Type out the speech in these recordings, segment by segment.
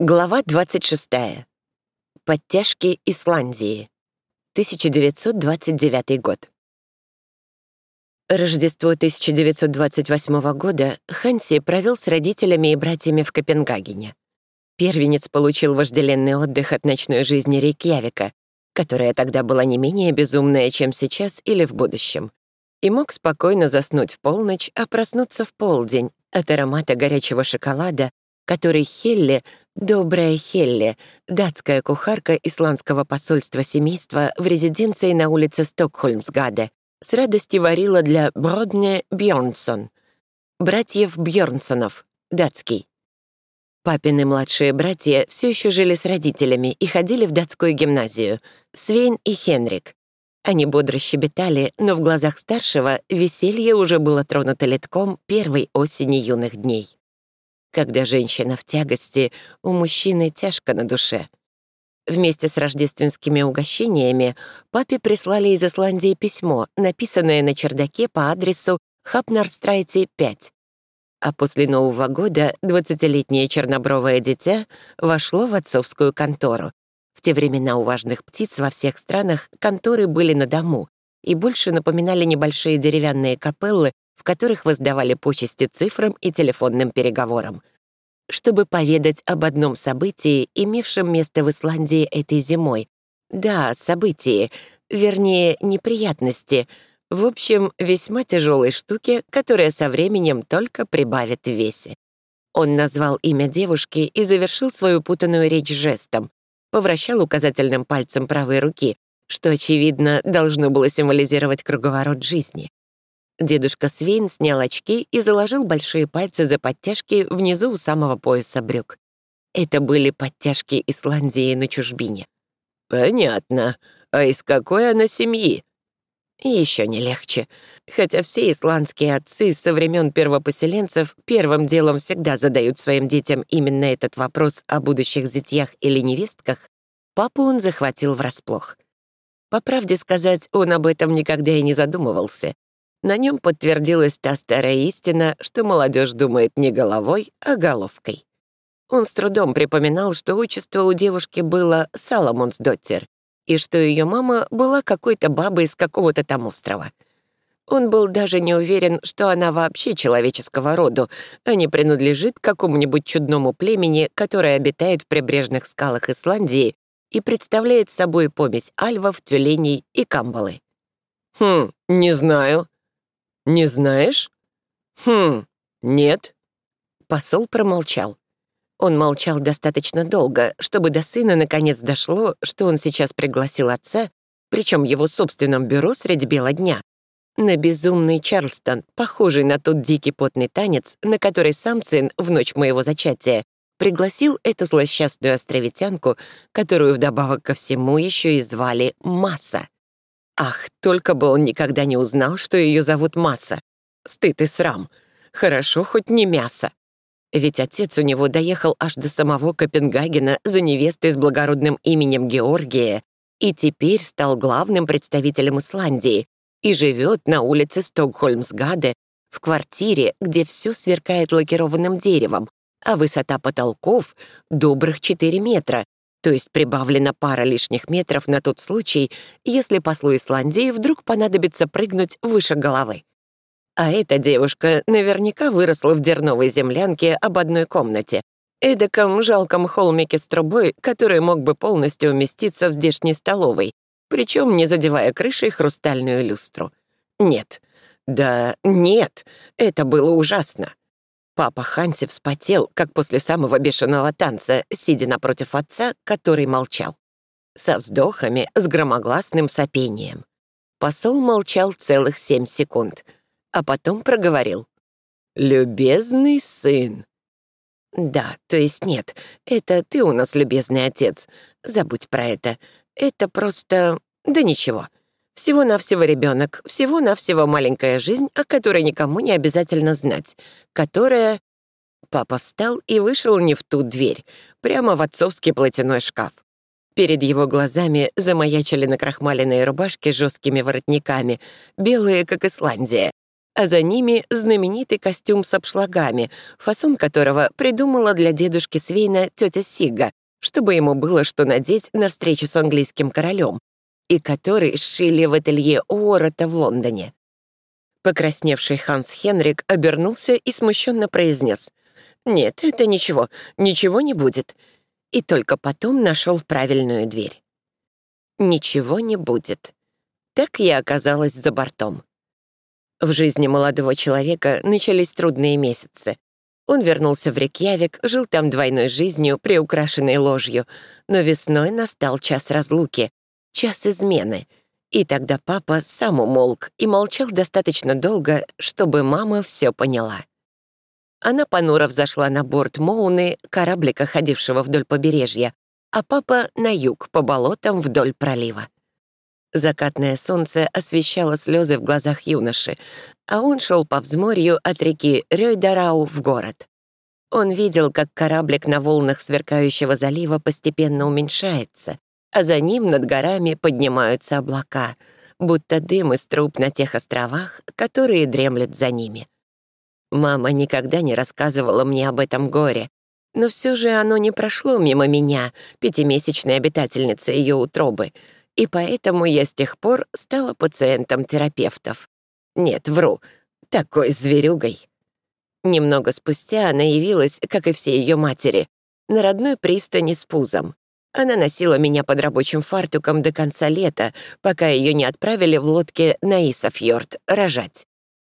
Глава 26. Подтяжки Исландии. 1929 год. Рождество 1928 года Ханси провел с родителями и братьями в Копенгагене. Первенец получил вожделенный отдых от ночной жизни Рейкьявика, которая тогда была не менее безумная, чем сейчас или в будущем, и мог спокойно заснуть в полночь, а проснуться в полдень от аромата горячего шоколада, который Хелли, добрая Хелли, датская кухарка исландского посольства семейства в резиденции на улице Стокхольмсгаде, с радостью варила для Бродне Бьорнсон, братьев Бьорнсонов, датский. Папины младшие братья все еще жили с родителями и ходили в датскую гимназию, Свейн и Хенрик. Они бодро щебетали, но в глазах старшего веселье уже было тронуто литком первой осени юных дней. Когда женщина в тягости, у мужчины тяжко на душе. Вместе с рождественскими угощениями папе прислали из Исландии письмо, написанное на чердаке по адресу Хапнарстрайте 5. А после Нового года 20-летнее чернобровое дитя вошло в отцовскую контору. В те времена у важных птиц во всех странах конторы были на дому и больше напоминали небольшие деревянные капеллы в которых воздавали почести цифрам и телефонным переговорам, чтобы поведать об одном событии, имевшем место в Исландии этой зимой. Да, событии, вернее, неприятности, в общем, весьма тяжелой штуке, которая со временем только прибавит весе. Он назвал имя девушки и завершил свою путанную речь жестом, повращал указательным пальцем правой руки, что, очевидно, должно было символизировать круговорот жизни. Дедушка Свейн снял очки и заложил большие пальцы за подтяжки внизу у самого пояса брюк. Это были подтяжки Исландии на чужбине. «Понятно. А из какой она семьи?» Еще не легче. Хотя все исландские отцы со времен первопоселенцев первым делом всегда задают своим детям именно этот вопрос о будущих зятьях или невестках, папу он захватил врасплох. По правде сказать, он об этом никогда и не задумывался. На нем подтвердилась та старая истина, что молодежь думает не головой, а головкой. Он с трудом припоминал, что отчество у девушки было Саламонсдоттер, и что ее мама была какой-то бабой из какого-то там острова. Он был даже не уверен, что она вообще человеческого роду, а не принадлежит какому-нибудь чудному племени, которое обитает в прибрежных скалах Исландии и представляет собой помесь альвов, тюленей и камбалы. «Хм, не знаю», «Не знаешь?» «Хм, нет». Посол промолчал. Он молчал достаточно долго, чтобы до сына наконец дошло, что он сейчас пригласил отца, причем его собственном бюро средь бела дня, на безумный Чарльстон, похожий на тот дикий потный танец, на который сам сын в ночь моего зачатия пригласил эту злосчастную островитянку, которую вдобавок ко всему еще и звали Масса. Ах, только бы он никогда не узнал, что ее зовут Масса. Стыд и срам. Хорошо, хоть не мясо. Ведь отец у него доехал аж до самого Копенгагена за невестой с благородным именем Георгия и теперь стал главным представителем Исландии и живет на улице Стокхольмсгаде в квартире, где все сверкает лакированным деревом, а высота потолков — добрых 4 метра, то есть прибавлена пара лишних метров на тот случай, если послу Исландии вдруг понадобится прыгнуть выше головы. А эта девушка наверняка выросла в дерновой землянке об одной комнате, эдаком жалком холмике с трубой, который мог бы полностью уместиться в здешней столовой, причем не задевая крышей хрустальную люстру. Нет, да нет, это было ужасно. Папа Ханси вспотел, как после самого бешеного танца, сидя напротив отца, который молчал. Со вздохами, с громогласным сопением. Посол молчал целых семь секунд, а потом проговорил. «Любезный сын». «Да, то есть нет, это ты у нас любезный отец. Забудь про это. Это просто... Да ничего. Всего-навсего ребенок, всего-навсего маленькая жизнь, о которой никому не обязательно знать, которая... Папа встал и вышел не в ту дверь, прямо в отцовский платяной шкаф. Перед его глазами замаячили накрахмаленные рубашки с жесткими воротниками, белые, как Исландия. а за ними знаменитый костюм с обшлагами, фасон которого придумала для дедушки Свейна тетя Сига, чтобы ему было что надеть на встречу с английским королем, и который сшили в ателье Уоррета в Лондоне. Покрасневший Ханс Хенрик обернулся и смущенно произнес «Нет, это ничего, ничего не будет», и только потом нашел правильную дверь. «Ничего не будет». Так я оказалась за бортом. В жизни молодого человека начались трудные месяцы. Он вернулся в Рекьявик, жил там двойной жизнью, приукрашенной ложью, но весной настал час разлуки, час измены. И тогда папа сам умолк и молчал достаточно долго, чтобы мама все поняла. Она понуро взошла на борт Моуны, кораблика, ходившего вдоль побережья, а папа — на юг, по болотам вдоль пролива. Закатное солнце освещало слезы в глазах юноши, а он шел по взморью от реки Рёйдарау в город. Он видел, как кораблик на волнах сверкающего залива постепенно уменьшается, а за ним над горами поднимаются облака, будто дым из труб на тех островах, которые дремлют за ними. Мама никогда не рассказывала мне об этом горе, но все же оно не прошло мимо меня, пятимесячной обитательницы ее утробы, и поэтому я с тех пор стала пациентом терапевтов. Нет, вру, такой зверюгой. Немного спустя она явилась, как и все ее матери, на родной пристани с пузом. Она носила меня под рабочим фартуком до конца лета, пока ее не отправили в лодке на Исафьорд рожать.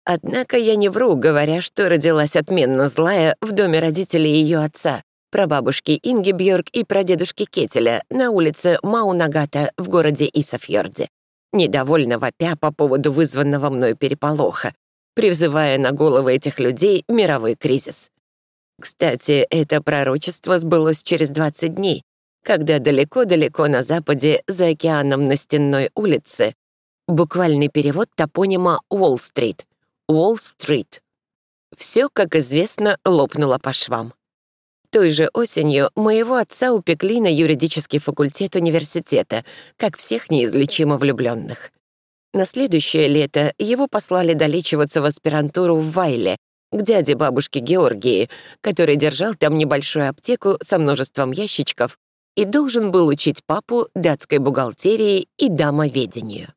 Однако я не вру, говоря, что родилась отменно злая в доме родителей ее отца, прабабушки Инги Бьорк и прадедушки Кетеля на улице Маунагата в городе Исафьорде, недовольно вопя по поводу вызванного мной переполоха, призывая на головы этих людей мировой кризис. Кстати, это пророчество сбылось через 20 дней, когда далеко-далеко на западе, за океаном на Стенной улице, буквальный перевод топонима Уолл-стрит, Уолл-стрит. Все, как известно, лопнуло по швам. Той же осенью моего отца упекли на юридический факультет университета, как всех неизлечимо влюбленных. На следующее лето его послали долечиваться в аспирантуру в Вайле, к дяде бабушки Георгии, который держал там небольшую аптеку со множеством ящичков и должен был учить папу датской бухгалтерии и домоведению.